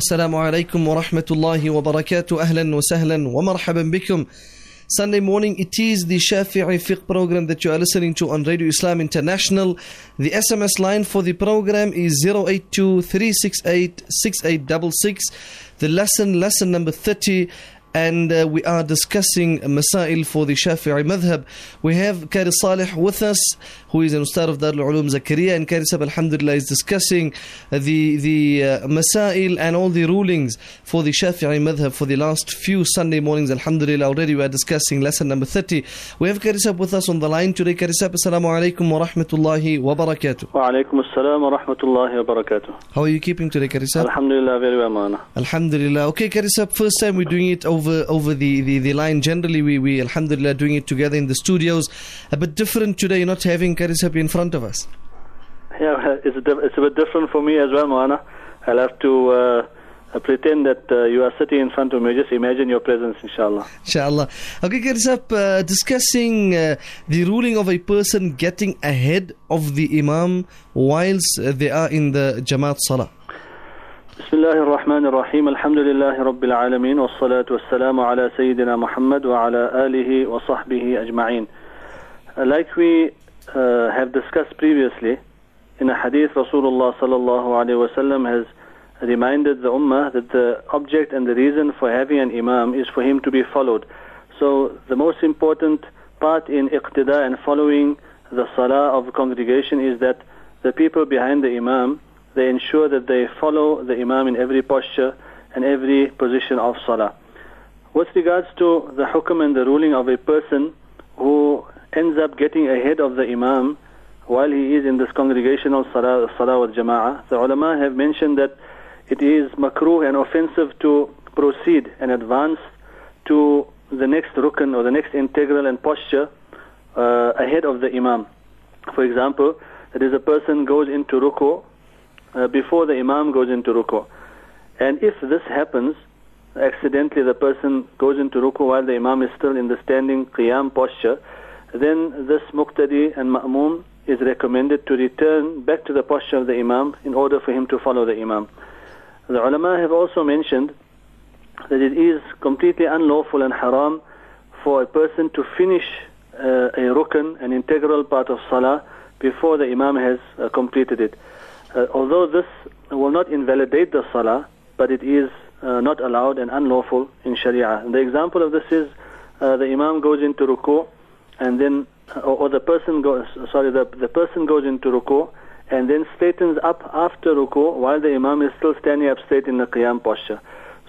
Assalamu alaikum wa rahmatullahi wa barakatuh. Ahlan wa sahlan bikum. Sunday morning, it is the Shafi'i Fiqh program that you are listening to on Radio Islam International. The SMS line for the program is 082 The lesson, lesson number 30 and uh, we are discussing Masail for the Shafi'i Madhab. We have Qari Saleh with us, who is an Ustad of Darul Uloom Zakaria, and Qari Sahib Alhamdulillah is discussing the, the uh, Masail and all the rulings for the Shafi'i Madhab for the last few Sunday mornings. Alhamdulillah, already we are discussing lesson number 30. We have Karisab with us on the line today. Karisab, Sahib, Assalamu alaikum wa rahmatullahi wa barakatuh. Wa alaikum assalam wa rahmatullahi wa barakatuh. How are you keeping today, Karisab? Alhamdulillah, very well, Alhamdulillah. Okay, Karisab, first time we're doing it over over the, the, the line. Generally, we, we, Alhamdulillah, doing it together in the studios. A bit different today, not having Karisab in front of us. Yeah it's a, it's a bit different for me as well Mana I'll have to uh, uh, pretend that uh, you are sitting in front of me just imagine your presence inshallah Inshallah. Okay, Karisab, uh, discussing uh, the ruling of a person getting ahead of the Imam whilst uh, they are in the Jamaat Salah. بسم الله الرحمن الرحيم الحمد لله رب العالمين والصلاة والسلام على سيدنا محمد وعلى آله وصحبه أجمعين Uh, Like we uh, have discussed previously, in a hadith Rasulullah sallallahu alaihi wasallam has reminded the ummah that the object and the reason for having an imam is for him to be followed. So the most important part in iqtida and following the salah of the congregation is that the people behind the imam they ensure that they follow the imam in every posture and every position of salah. With regards to the hukum and the ruling of a person who ends up getting ahead of the imam while he is in this congregational salah, salah wal jama'ah, the ulama have mentioned that it is makruh and offensive to proceed and advance to the next rukn or the next integral and posture uh, ahead of the imam. For example, that is a person goes into ruku uh, before the imam goes into ruku. And if this happens, accidentally the person goes into ruku while the imam is still in the standing qiyam posture, then this muqtadi and ma'mum is recommended to return back to the posture of the imam in order for him to follow the imam. The ulama have also mentioned that it is completely unlawful and haram for a person to finish uh, a rukn, an integral part of salah, before the imam has uh, completed it. Uh, although this will not invalidate the salah, but it is uh, not allowed and unlawful in Sharia. And the example of this is uh, the imam goes into ruku, and then, or, or the person goes, sorry, the, the person goes into ruku, and then straightens up after ruku while the imam is still standing up straight in the qiyam posture.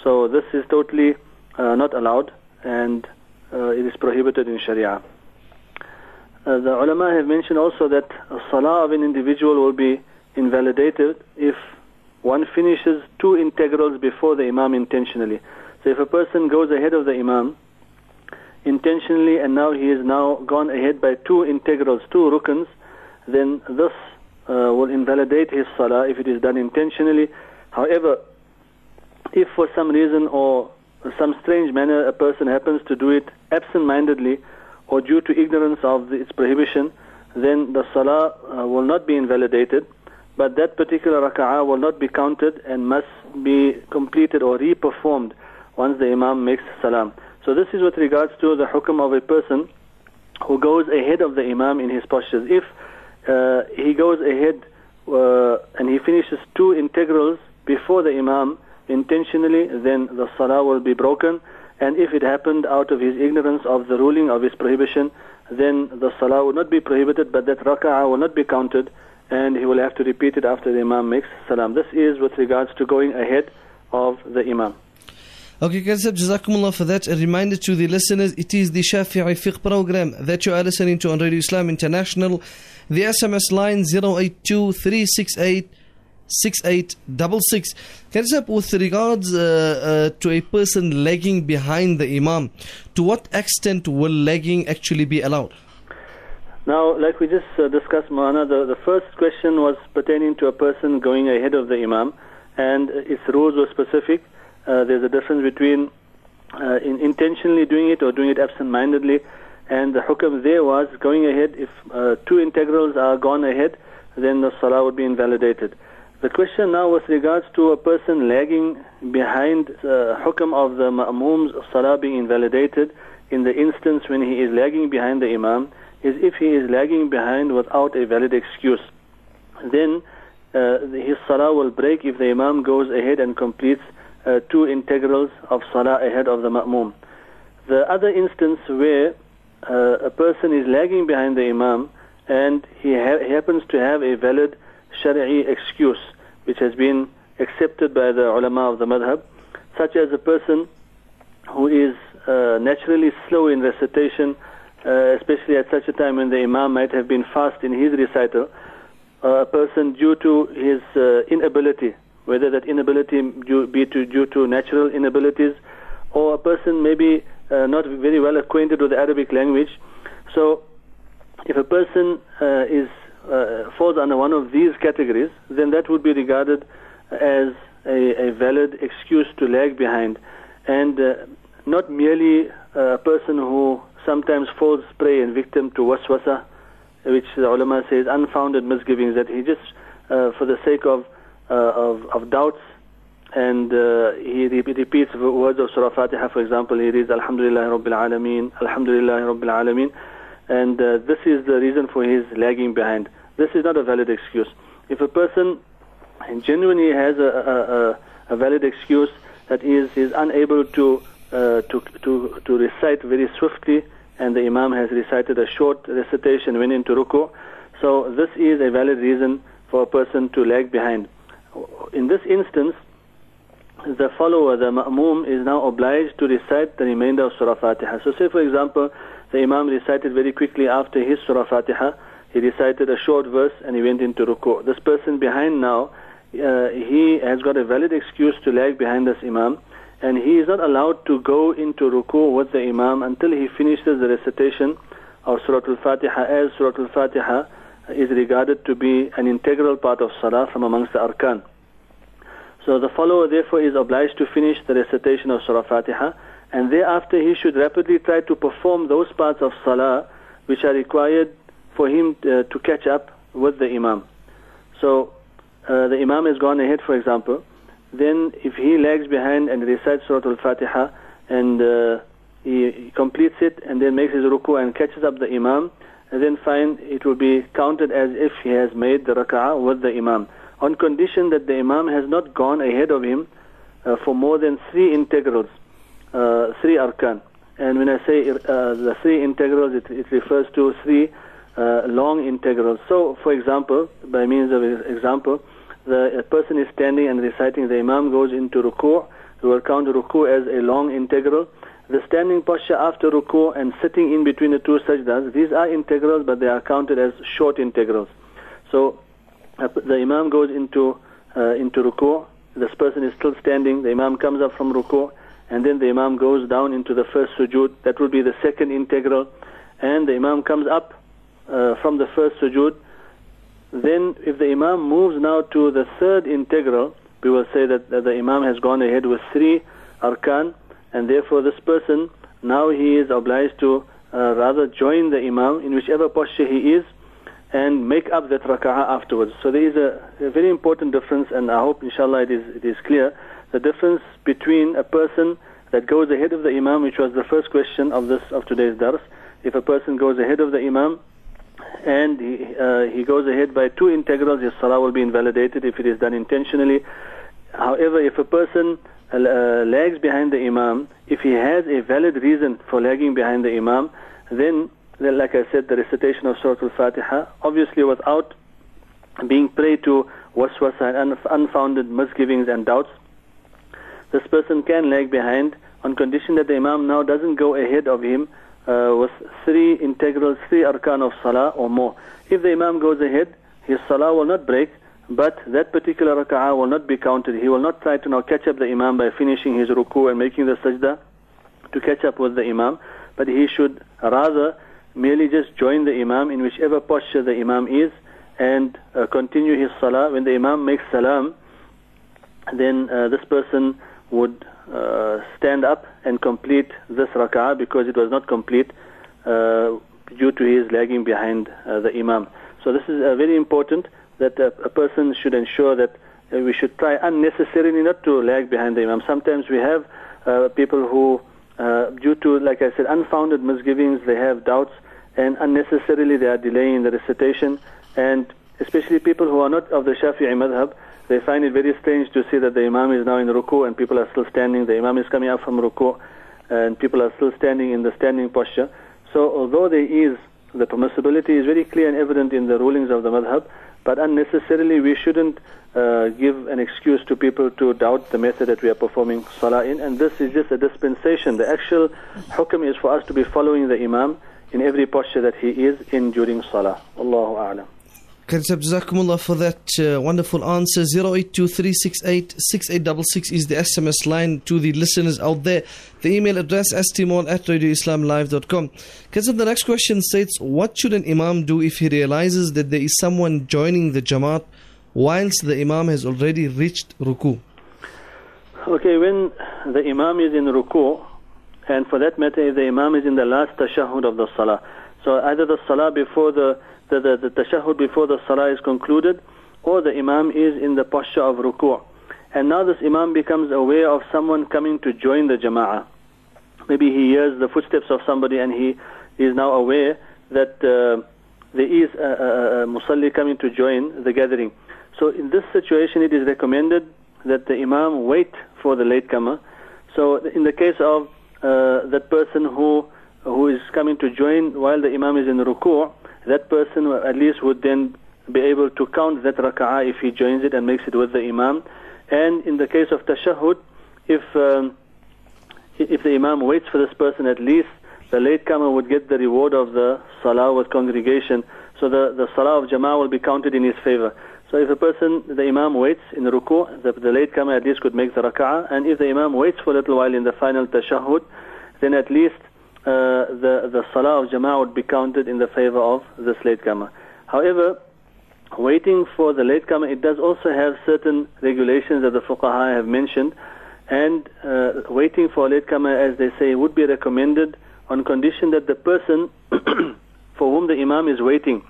So this is totally uh, not allowed, and uh, it is prohibited in Sharia. Uh, the ulama have mentioned also that salah of an individual will be invalidated if one finishes two integrals before the imam intentionally. So if a person goes ahead of the imam intentionally and now he has now gone ahead by two integrals, two rukns, then this uh, will invalidate his salah if it is done intentionally. However, if for some reason or some strange manner a person happens to do it absent-mindedly or due to ignorance of its prohibition, then the salah uh, will not be invalidated, but that particular raka'ah will not be counted and must be completed or re-performed once the imam makes salam. So this is with regards to the hukum of a person who goes ahead of the imam in his postures. If uh, he goes ahead uh, and he finishes two integrals before the imam intentionally, then the salah will be broken. And if it happened out of his ignorance of the ruling of his prohibition, then the salah will not be prohibited, but that raka'ah will not be counted, and he will have to repeat it after the imam makes salam. This is with regards to going ahead of the imam. Okay, Karisab, Jazakumullah for that. A reminder to the listeners, it is the Shafi'i Fiqh program that you are listening to on Radio Islam International. The SMS line 082 6866. Karisab, with regards uh, uh, to a person lagging behind the Imam, to what extent will lagging actually be allowed? Now, like we just uh, discussed, Maulana, the, the first question was pertaining to a person going ahead of the Imam, and its rules were specific. Uh, there's a difference between uh, in intentionally doing it or doing it absent-mindedly, and the hukam there was going ahead. If uh, two integrals are gone ahead, then the salah would be invalidated. The question now with regards to a person lagging behind uh, hukm of the ma'mum's salah being invalidated in the instance when he is lagging behind the imam is if he is lagging behind without a valid excuse. Then uh, his salah will break if the imam goes ahead and completes uh, two integrals of salah ahead of the ma'mum. The other instance where uh, a person is lagging behind the imam and he, ha- happens to have a valid shari'i excuse which has been accepted by the ulama of the madhab, such as a person who is uh, naturally slow in recitation, uh, especially at such a time when the imam might have been fast in his recital, uh, a person due to his uh, inability, whether that inability due, be to, due to natural inabilities, or a person maybe uh, not very well acquainted with the Arabic language. So, if a person is falls under one of these categories, then that would be regarded as a, a valid excuse to lag behind, and not merely a person who sometimes falls prey and victim to waswasa, which the ulama says unfounded misgivings that he just, uh, for the sake of, uh, of, of doubts, and uh, he re- repeats words of Surah Fatiha, for example, he reads Alhamdulillah Rabbil Alameen, Alhamdulillah Rabbil Alameen, and uh, this is the reason for his lagging behind. This is not a valid excuse. If a person genuinely has a, a, a valid excuse that is he is unable to uh, to to to recite very swiftly, and the imam has recited a short recitation when into ruku, so this is a valid reason for a person to lag behind. In this instance, the follower, the ma'mum, is now obliged to recite the remainder of Surah Fatiha. So, say for example, the Imam recited very quickly after his Surah Fatiha, he recited a short verse and he went into ruku. This person behind now, uh, he has got a valid excuse to lag behind this Imam, and he is not allowed to go into ruku with the Imam until he finishes the recitation of Surah Al-Fatiha, as Surah Al-Fatiha is regarded to be an integral part of Salah from amongst the arkan. So the follower therefore is obliged to finish the recitation of Surah Fatiha and thereafter he should rapidly try to perform those parts of Salah which are required for him uh, to catch up with the Imam. So uh, the Imam has gone ahead for example, then if he lags behind and recites Surah Al-Fatiha and uh, he, he completes it and then makes his ruku and catches up the Imam, then fine, it will be counted as if he has made the rak'ah with the Imam on condition that the Imam has not gone ahead of him uh, for more than three integrals, uh, three arkan. And when I say uh, the three integrals, it, it refers to three uh, long integrals. So, for example, by means of example, the person is standing and reciting, the Imam goes into ruku', we will count ruku' as a long integral. The standing posture after ruku' and sitting in between the two sajdas, these are integrals, but they are counted as short integrals. So, the Imam goes into uh, into ruku. This person is still standing. The Imam comes up from ruku, and then the Imam goes down into the first sujood. That will be the second integral, and the Imam comes up uh, from the first sujood. Then, if the Imam moves now to the third integral, we will say that, that the Imam has gone ahead with three arkan, and therefore this person now he is obliged to uh, rather join the Imam in whichever posture he is and make up that rak'ah afterwards. So there is a, a, very important difference, and I hope, inshallah, it is, it is clear the difference between a person that goes ahead of the imam, which was the first question of this of today's dars. If a person goes ahead of the imam and he, uh, he goes ahead by two integrals, his salah will be invalidated if it is done intentionally. However, if a person uh, lags behind the imam, if he has a valid reason for lagging behind the imam, then then, like I said, the recitation of Surah Al-Fatiha, obviously without being prey to waswasa and unfounded misgivings and doubts, this person can lag behind on condition that the Imam now doesn't go ahead of him uh, with three integrals, three arkan of salah or more. If the Imam goes ahead, his salah will not break, but that particular rak'ah will not be counted. He will not try to now catch up the Imam by finishing his ruku and making the sajda to catch up with the Imam, but he should rather merely just join the Imam in whichever posture the Imam is and uh, continue his salah. When the Imam makes salam, then uh, this person would uh, stand up and complete this rak'ah because it was not complete uh, due to his lagging behind uh, the Imam. So this is uh, very important that a person should ensure that uh, we should try unnecessarily not to lag behind the Imam. Sometimes we have uh, people who, uh, due to, like I said, unfounded misgivings, they have doubts, and unnecessarily they are delaying the recitation. And especially people who are not of the Shafi'i madhab, they find it very strange to see that the Imam is now in ruku and people are still standing. The Imam is coming up from ruku and people are still standing in the standing posture. So although there is the permissibility is very clear and evident in the rulings of the madhab, but unnecessarily we shouldn't uh, give an excuse to people to doubt the method that we are performing salah in. And this is just a dispensation. The actual hukm is for us to be following the imam in every posture that he is in during salah. Allahu a'lam. Karisab, Jazakumullah for that uh, wonderful answer. 0823686866 is the SMS line to the listeners out there. The email address stmon at radioislamlive.com. Karisab, the next question states, what should an imam do if he realizes that there is someone joining the jamaat whilst the imam has already reached ruku? Okay, when the imam is in ruku, and for that matter, if the imam is in the last tashahhud of the salah, so either the salah before the the, the, the tashahhud before the salah is concluded, or the imam is in the posture of ruku'. And now this imam becomes aware of someone coming to join the jama'ah. Maybe he hears the footsteps of somebody and he is now aware that uh, there is a, a, a musalli coming to join the gathering. So in this situation, it is recommended that the imam wait for the latecomer. So in the case of uh, that person who who is coming to join while the imam is in ruku', that person at least would then be able to count that rak'ah if he joins it and makes it with the imam. And in the case of tashahhud, if um, if the imam waits for this person, at least the latecomer would get the reward of the salah with congregation. So the, the salah of jama'ah will be counted in his favor. So if a person, the imam waits in ruku, the, the latecomer at least could make the rak'ah. And if the imam waits for a little while in the final tashahhud, then at least uh, the, the salah of jama'ah would be counted in the favor of this latecomer. However, waiting for the latecomer, it does also have certain regulations that the fuqaha have mentioned. And uh, waiting for a latecomer, as they say, would be recommended on condition that the person for whom the imam is waiting,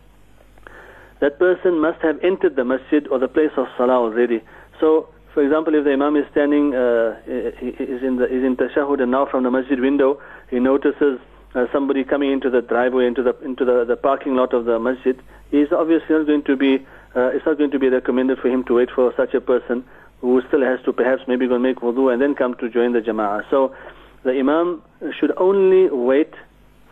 that person must have entered the masjid or the place of salah already. So, for example, if the imam is standing, uh, is in the is in tashahhud, and now from the masjid window he notices uh, somebody coming into the driveway, into the into the, the parking lot of the masjid, he is obviously not going to be. Uh, it's not going to be recommended for him to wait for such a person who still has to perhaps maybe go make wudu and then come to join the jama'ah. So the imam should only wait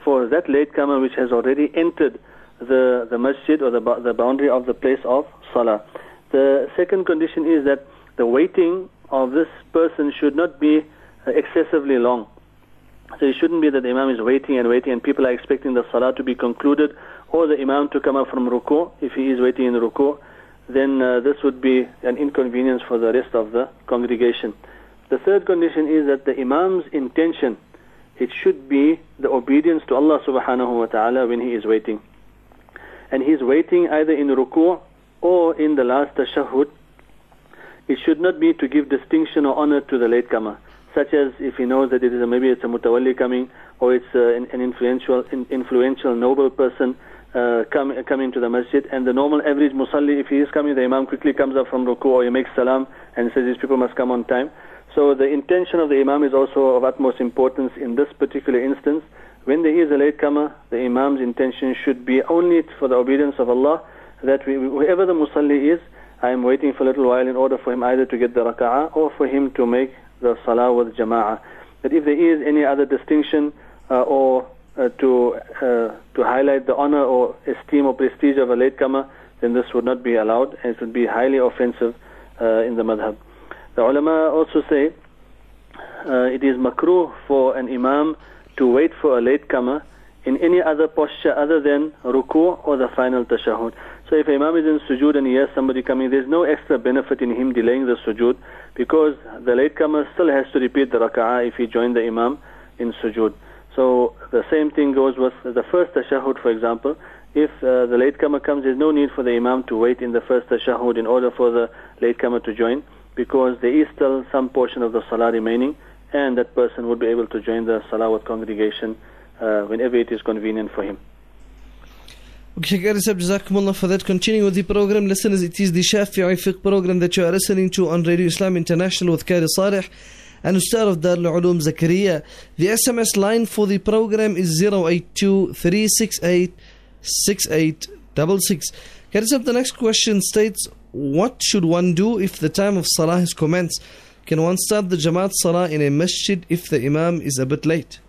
for that latecomer which has already entered the the masjid or the the boundary of the place of salah. The second condition is that the waiting of this person should not be uh, excessively long. So it shouldn't be that the Imam is waiting and waiting and people are expecting the Salah to be concluded or the Imam to come up from ruku if he is waiting in ruku. Then uh, this would be an inconvenience for the rest of the congregation. The third condition is that the Imam's intention, it should be the obedience to Allah subhanahu wa ta'ala when he is waiting. And he is waiting either in ruku or in the last tashahhud. It should not be to give distinction or honor to the latecomer such as if he knows that it is a, maybe it's a mutawalli coming or it's uh, an, an, influential in, influential noble person uh, come, coming to the masjid. And the normal average musalli if he is coming the imam quickly comes up from ruku or he makes salam and says these people must come on time. So the intention of the imam is also of utmost importance in this particular instance. When there is a latecomer the imam's intention should be only for the obedience of Allah that we, whoever the musalli is I am waiting for a little while in order for him either to get the raka'ah or for him to make the salah with jama'ah. That if there is any other distinction uh, or uh, to uh, to highlight the honor or esteem or prestige of a latecomer, then this would not be allowed and it would be highly offensive uh, in the madhab. The ulama also say uh, it is makruh for an imam to wait for a latecomer in any other posture other than ruku or the final tashahhud. So if Imam is in sujood and he has somebody coming, there's no extra benefit in him delaying the sujood because the latecomer still has to repeat the rak'ah if he joined the Imam in sujood. So the same thing goes with the first tashahhud, for example. If uh, the latecomer comes, there's no need for the Imam to wait in the first tashahhud in order for the latecomer to join because there is still some portion of the salah remaining and that person would be able to join the salah with congregation uh, whenever it is convenient for him. Okay, Qari Sab, Jazakumullah for that. Continuing with the program, listeners, it is the Shafi'i Fiqh program that you are listening to on Radio Islam International with Qari Saleh and Ustad of Darul Ulum Zakaria. The SMS line for the program is 082 368 6866. Qari the next question states, what should one do if the time of Salah has commenced? Can one start the Jamaat Salah in a masjid if the Imam is a bit late?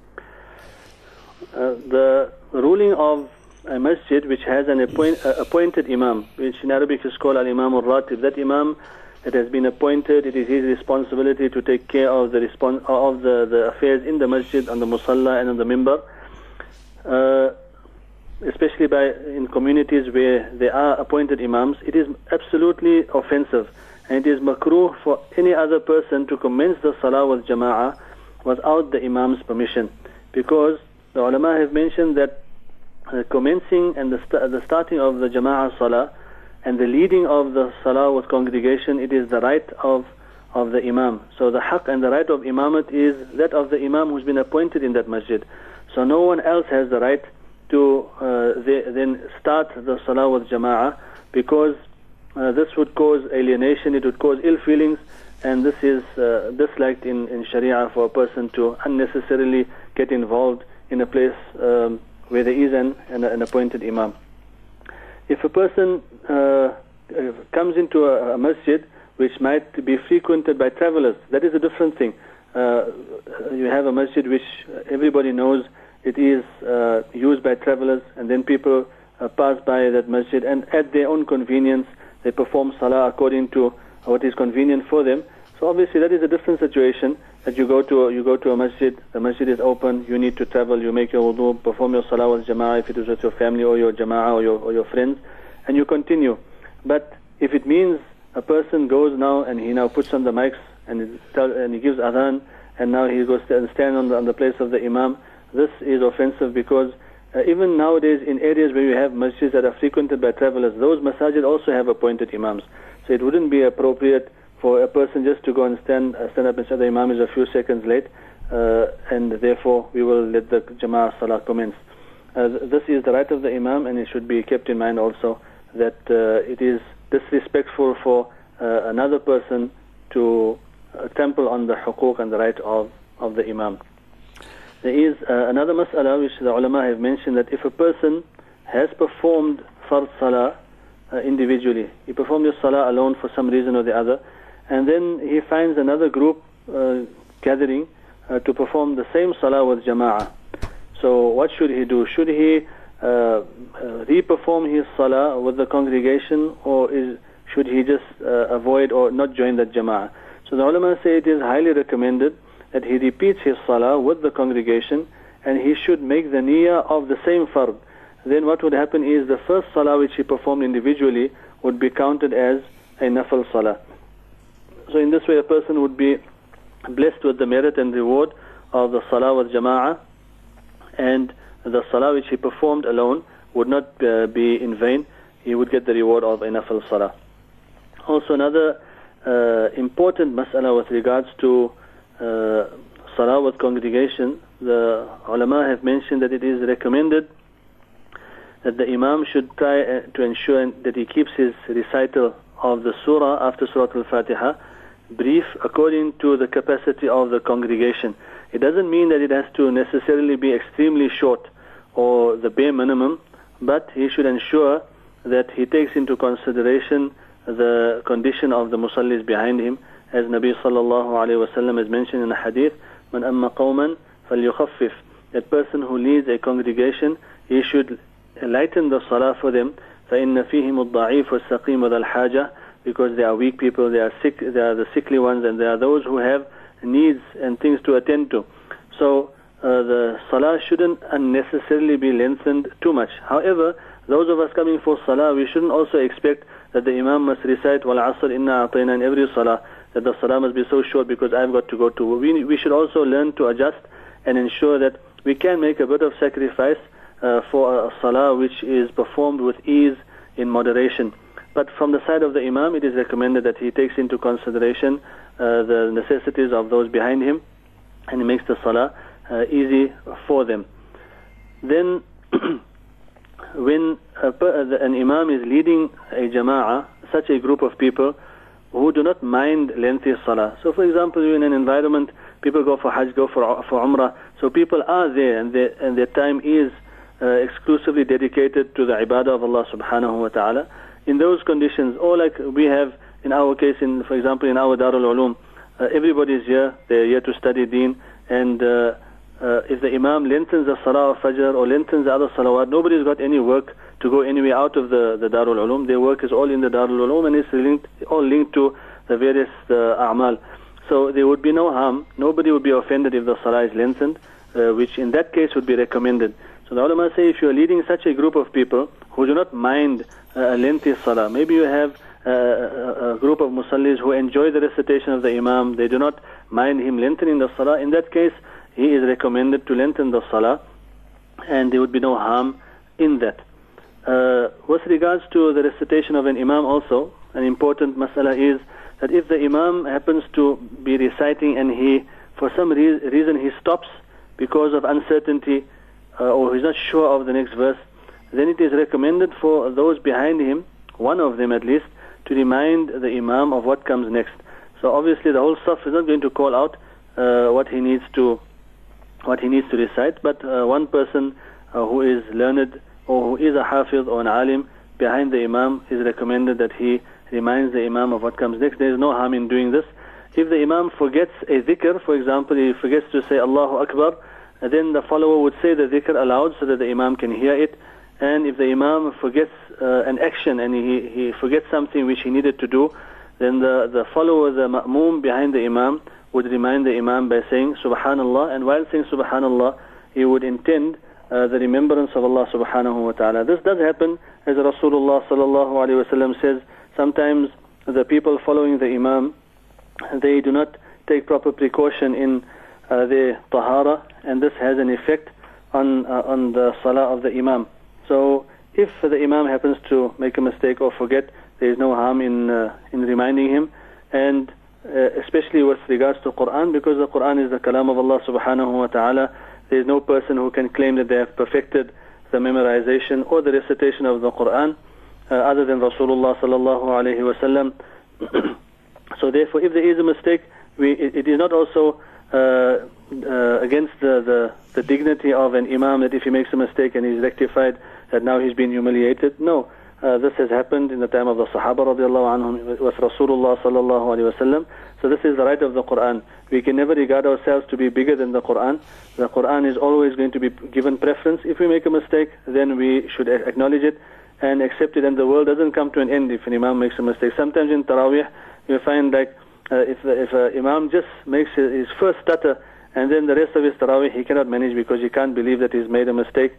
Uh, the ruling of a masjid which has an appoint, uh, appointed imam, which in Arabic is called al-imam al-ratib. That imam that has been appointed, it is his responsibility to take care of the respons- of the, the affairs in the masjid, on the musalla and on the mimbar. Uh, especially by in communities where there are appointed imams, it is absolutely offensive and it is makruh for any other person to commence the salah with jama'ah without the imam's permission because the ulama have mentioned that uh, commencing and the, st- the starting of the jama'ah salah and the leading of the salah with congregation, it is the right of of the imam. So the haq and the right of imamat is that of the imam who's been appointed in that masjid. So no one else has the right to uh, then start the salah with jama'ah because uh, this would cause alienation, it would cause ill feelings, and this is uh, disliked in, in Sharia for a person to unnecessarily get involved in a place um, where there is an, an, an, appointed imam. If a person uh, comes into a, a, masjid which might be frequented by travelers, that is a different thing. Uh, you have a masjid which everybody knows it is uh, used by travelers, and then people uh, pass by that masjid, and at their own convenience, they perform salah according to what is convenient for them. So obviously, that is a different situation. That you go to a, you go to a masjid, the masjid is open, you need to travel, you make your wudu, perform your salah with jama'ah if it is with your family or your jama'ah or your, or your friends, and you continue. But if it means a person goes now and he now puts on the mics and, tell, and he gives adhan, and now he goes and stand on the, on the place of the imam, this is offensive because uh, even nowadays in areas where you have masjids that are frequented by travelers, those masajid also have appointed imams. So it wouldn't be appropriate for a person just to go and stand, uh, stand up and say the imam is a few seconds late, uh, and therefore we will let the jama'ah salah commence. Uh, this is the right of the imam, and it should be kept in mind also that it is disrespectful for another person to trample on the hukuk and the right of, of the imam. There is uh, another mas'ala which the ulama have mentioned that if a person has performed fard salah uh, individually, he performed his salah alone for some reason or the other, and then he finds another group uh, gathering uh, to perform the same salah with jama'ah. So what should he do? Should he uh, uh, re-perform his salah with the congregation or is, should he just avoid or not join that jama'ah? So the ulama say it is highly recommended that he repeats his salah with the congregation and he should make the niyyah of the same fard. Then what would happen is the first salah which he performed individually would be counted as a nafal salah. So in this way a person would be blessed with the merit and reward of the salah with jama'ah and the salah which he performed alone would not uh, be in vain. He would get the reward of a nafal salah. Also another uh, important mas'ala with regards to uh, salah with congregation, the ulama have mentioned that it is recommended that the imam should try uh, to ensure that he keeps his recital of the surah after Surah Al-Fatiha brief according to the capacity of the congregation. It doesn't mean that it has to necessarily be extremely short or the bare minimum, but he should ensure that he takes into consideration the condition of the musallis behind him as Nabi sallallahu alayhi wasallam has mentioned in a hadith, "Man amma qawman falyukhaffif." That person who leads a congregation, he should lighten the salah for them. فإن فيهم الضعيف والسقيم وذا الحاجة because they are weak people, they are sick, they are the sickly ones, and they are those who have needs and things to attend to. So uh, the salah shouldn't unnecessarily be lengthened too much. However, those of us coming for salah, we shouldn't also expect that the imam must recite wal asr inna atayna in every salah that the salah must be so short because I've got to go to. We, we should also learn to adjust and ensure that we can make a bit of sacrifice uh, for a salah which is performed with ease in moderation. But from the side of the imam, it is recommended that he takes into consideration uh, the necessities of those behind him and he makes the salah uh, easy for them. Then when a, an imam is leading a jama'ah, such a group of people who do not mind lengthy salah. So, for example, you're in an environment, people go for Hajj, go for, for Umrah, so people are there and, they, and their time is uh, exclusively dedicated to the ibadah of Allah subhanahu wa ta'ala. In those conditions, or like we have in our case, in for example, in our Darul Ulum, uh, everybody is here, they're here to study deen, and uh, uh, if the Imam lengthens the Salah of Fajr or lengthens the other Salawat, nobody's got any work to go anywhere out of the, the Darul Ulum. Their work is all in the Darul Ulum and it's linked, all linked to the various uh, A'mal. So there would be no harm, nobody would be offended if the Salah is lengthened, uh, which in that case would be recommended. So the ulama say if you are leading such a group of people who do not mind a lengthy salah, maybe you have uh, a, a group of musallis who enjoy the recitation of the imam, they do not mind him lengthening the salah, in that case he is recommended to lengthen the salah and there would be no harm in that. Uh, with regards to the recitation of an imam also, an important masala is that if the imam happens to be reciting and he, for some re- reason he stops because of uncertainty, uh, or he's not sure of the next verse, then it is recommended for those behind him, one of them at least, to remind the Imam of what comes next. So obviously the whole Saf is not going to call out uh, what he needs to what he needs to recite, but uh, one person uh, who is learned or who is a hafiz or an alim behind the Imam is recommended that he reminds the Imam of what comes next. There is no harm in doing this. If the Imam forgets a dhikr, for example, he forgets to say Allahu Akbar, then the follower would say the dhikr aloud so that the imam can hear it. And if the imam forgets uh, an action and he, he forgets something which he needed to do, then the, the follower, the ma'moom behind the imam, would remind the imam by saying subhanallah. And while saying subhanallah, he would intend uh, the remembrance of Allah subhanahu wa ta'ala. This does happen, as Rasulullah sallallahu alayhi says, sometimes the people following the imam, they do not take proper precaution in uh, the tahara, and this has an effect on uh, on the salah of the imam. So if the imam happens to make a mistake or forget, there is no harm in uh, in reminding him, and uh, especially with regards to Quran, because the Quran is the kalam of Allah subhanahu wa taala. There is no person who can claim that they have perfected the memorization or the recitation of the Quran uh, other than Rasulullah sallallahu alaihi wasallam. so therefore, if there is a mistake, we, it, it is not also uh, against the, the, the, dignity of an imam that if he makes a mistake and he's rectified, that now he's been humiliated. No, uh, this has happened in the time of the Sahaba radiallahu anhum with Rasulullah sallallahu alayhi wasallam. So this is the right of the Quran. We can never regard ourselves to be bigger than the Quran. The Quran is always going to be given preference. If we make a mistake, then we should acknowledge it and accept it. And the world doesn't come to an end if an imam makes a mistake. Sometimes in Taraweeh, you find like uh, if if uh, Imam just makes his first stutter and then the rest of his tarawih he cannot manage because he can't believe that he's made a mistake.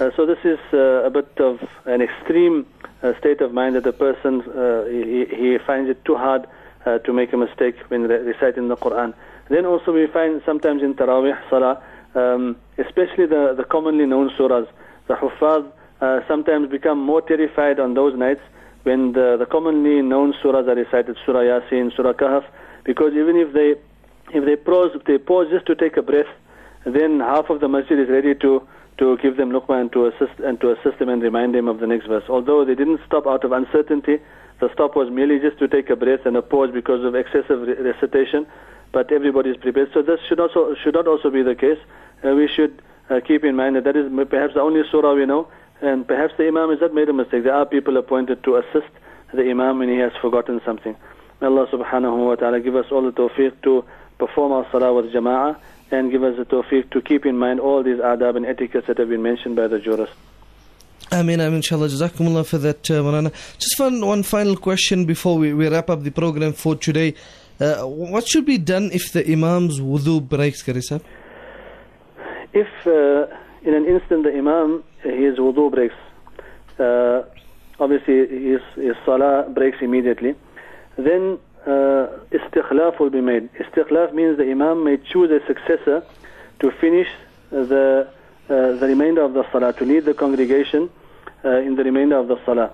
Uh, so this is uh, a bit of an extreme uh, state of mind that the person uh, he, he finds it too hard uh, to make a mistake when re- reciting the Quran. Then also we find sometimes in tarawih salah, um, especially the the commonly known surahs, the huffaz uh, sometimes become more terrified on those nights when the, the commonly known surahs are recited, Surah Yasin, Surah Kahf, because even if they if they pause, if they pause just to take a breath, then half of the masjid is ready to to give them luqma and to assist and to assist them and remind them of the next verse. Although they didn't stop out of uncertainty, the stop was merely just to take a breath and a pause because of excessive recitation. But everybody is prepared. So this should also should not also be the case. Uh, we should uh, keep in mind that that is perhaps the only surah we know and perhaps the Imam has not made a mistake. There are people appointed to assist the Imam when he has forgotten something. May Allah subhanahu wa ta'ala give us all the tawfiq to perform our salah with jama'ah and give us the tawfiq to keep in mind all these adab and etiquettes that have been mentioned by the jurists. Ameen, Ameen, inshallah. Jazakumullah for that, uh, Maulana. Just one, one final question before we, we wrap up the program for today. Uh, what should be done if the Imam's wudu breaks, Karisa? If uh, in an instant the Imam his wudu breaks. Uh, obviously, his, his salah breaks immediately. Then uh, istikhlaf will be made. Istikhlaf means the imam may choose a successor to finish the uh, the remainder of the salah, to lead the congregation uh, in the remainder of the salah.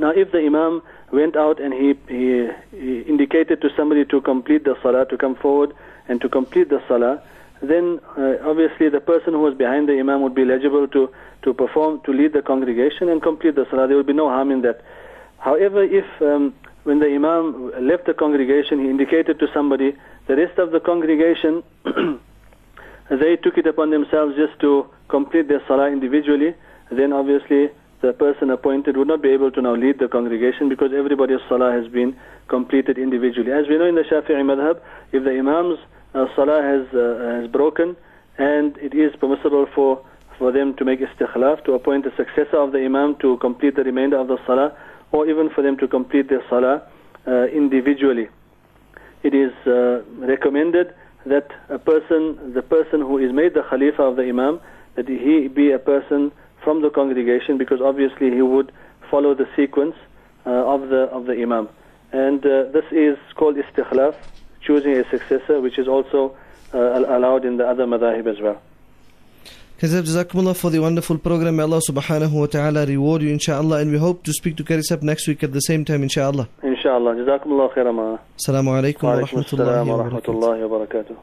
Now, if the imam went out and he, he, he indicated to somebody to complete the salah, to come forward and to complete the salah, then uh, obviously the person who was behind the imam would be eligible to, to perform, to lead the congregation and complete the salah. There would be no harm in that. However, if um, when the imam left the congregation, he indicated to somebody, the rest of the congregation, they took it upon themselves just to complete their salah individually, then obviously the person appointed would not be able to now lead the congregation because everybody's salah has been completed individually. As we know in the Shafi'i madhab, if the imam's uh, salah has, uh, has broken and it is permissible for, for them to make istikhlaf, to appoint a successor of the imam to complete the remainder of the salah, or even for them to complete their salah uh, individually. It is uh, recommended that a person, the person who is made the Khalifa of the Imam, that he be a person from the congregation because obviously he would follow the sequence uh, of the of the Imam. And uh, this is called istikhlaf, choosing a successor, which is also uh, allowed in the other madhahib as well. Karisab, Jazakumullah for the wonderful program. May Allah subhanahu wa ta'ala reward you, inshallah. And we hope to speak to Karisab next week at the same time, inshallah. Inshallah. Jazakumullah khairan. Assalamu alaikum wa Wa alaikum wa wa rahmatullahi wa barakatuh.